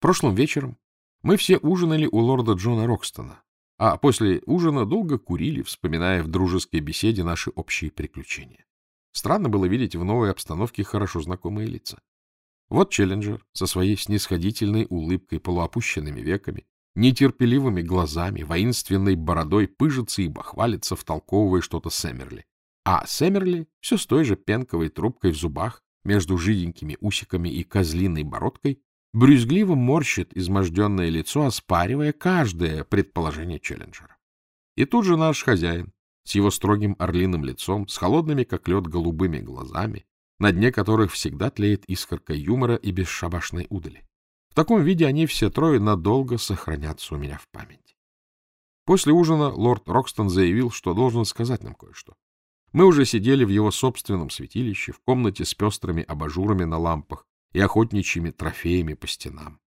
Прошлым вечером мы все ужинали у лорда Джона Рокстона, а после ужина долго курили, вспоминая в дружеской беседе наши общие приключения. Странно было видеть в новой обстановке хорошо знакомые лица. Вот Челленджер со своей снисходительной улыбкой, полуопущенными веками, нетерпеливыми глазами, воинственной бородой пыжится и бахвалится, втолковывая что-то Сэмерли. А Сэмерли все с той же пенковой трубкой в зубах, между жиденькими усиками и козлиной бородкой, брюзгливо морщит изможденное лицо, оспаривая каждое предположение Челленджера. И тут же наш хозяин, с его строгим орлиным лицом, с холодными, как лед, голубыми глазами, на дне которых всегда тлеет искорка юмора и бесшабашной удали. В таком виде они все трое надолго сохранятся у меня в памяти. После ужина лорд Рокстон заявил, что должен сказать нам кое-что. Мы уже сидели в его собственном святилище, в комнате с пестрыми абажурами на лампах и охотничьими трофеями по стенам.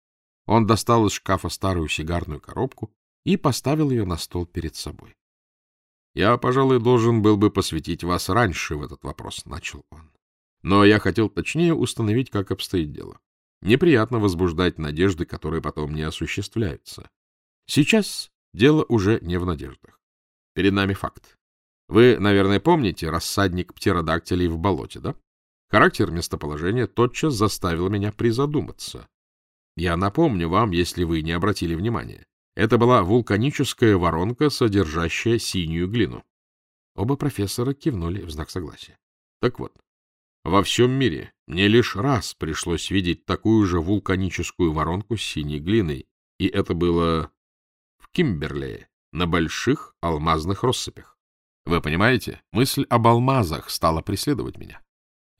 Он достал из шкафа старую сигарную коробку и поставил ее на стол перед собой. — Я, пожалуй, должен был бы посвятить вас раньше в этот вопрос, — начал он. Но я хотел точнее установить, как обстоит дело. Неприятно возбуждать надежды, которые потом не осуществляются. Сейчас дело уже не в надеждах. Перед нами факт. Вы, наверное, помните рассадник птеродактилей в болоте, да? Характер местоположения тотчас заставил меня призадуматься. Я напомню вам, если вы не обратили внимания. Это была вулканическая воронка, содержащая синюю глину. Оба профессора кивнули в знак согласия. Так вот, во всем мире мне лишь раз пришлось видеть такую же вулканическую воронку с синей глиной, и это было в Кимберлее, на больших алмазных россыпях. Вы понимаете, мысль об алмазах стала преследовать меня.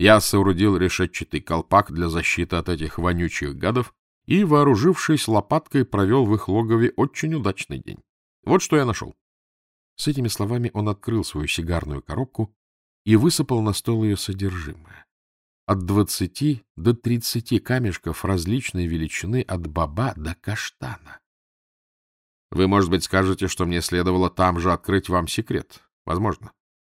Я соорудил решетчатый колпак для защиты от этих вонючих гадов и, вооружившись лопаткой, провел в их логове очень удачный день. Вот что я нашел. С этими словами он открыл свою сигарную коробку и высыпал на стол ее содержимое. От двадцати до тридцати камешков различной величины от баба до каштана. Вы, может быть, скажете, что мне следовало там же открыть вам секрет. Возможно.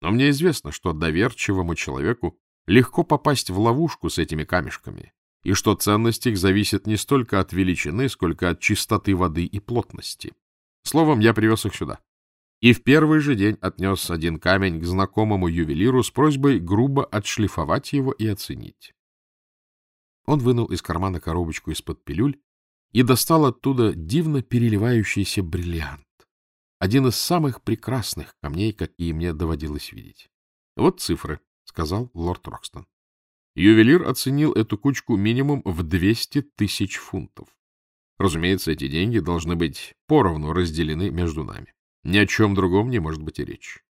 Но мне известно, что доверчивому человеку легко попасть в ловушку с этими камешками, и что ценность их зависит не столько от величины, сколько от чистоты воды и плотности. Словом, я привез их сюда. И в первый же день отнес один камень к знакомому ювелиру с просьбой грубо отшлифовать его и оценить. Он вынул из кармана коробочку из-под пилюль и достал оттуда дивно переливающийся бриллиант. Один из самых прекрасных камней, какие мне доводилось видеть. Вот цифры, — сказал лорд Рокстон. Ювелир оценил эту кучку минимум в 200 тысяч фунтов. Разумеется, эти деньги должны быть поровну разделены между нами. Ни о чем другом не может быть и речи.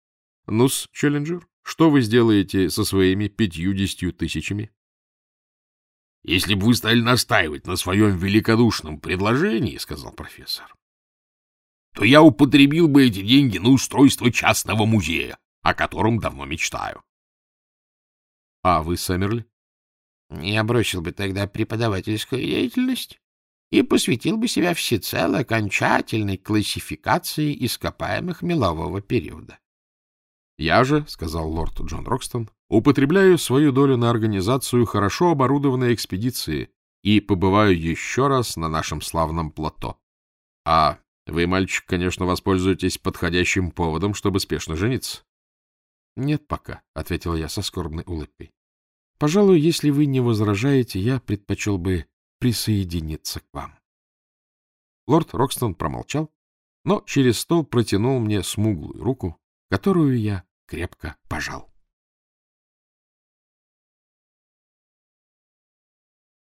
Ну-с, Челленджер, что вы сделаете со своими пятьюдесятью тысячами? — Если бы вы стали настаивать на своем великодушном предложении, — сказал профессор, — то я употребил бы эти деньги на устройство частного музея, о котором давно мечтаю. — А вы, Сэмерли? Я бросил бы тогда преподавательскую деятельность и посвятил бы себя всецело окончательной классификации ископаемых мелового периода. — Я же, — сказал лорд Джон Рокстон, — употребляю свою долю на организацию хорошо оборудованной экспедиции и побываю еще раз на нашем славном плато. А вы, мальчик, конечно, воспользуетесь подходящим поводом, чтобы спешно жениться. — Нет пока, — ответил я со скорбной улыбкой. Пожалуй, если вы не возражаете, я предпочел бы присоединиться к вам. Лорд Рокстон промолчал, но через стол протянул мне смуглую руку, которую я крепко пожал.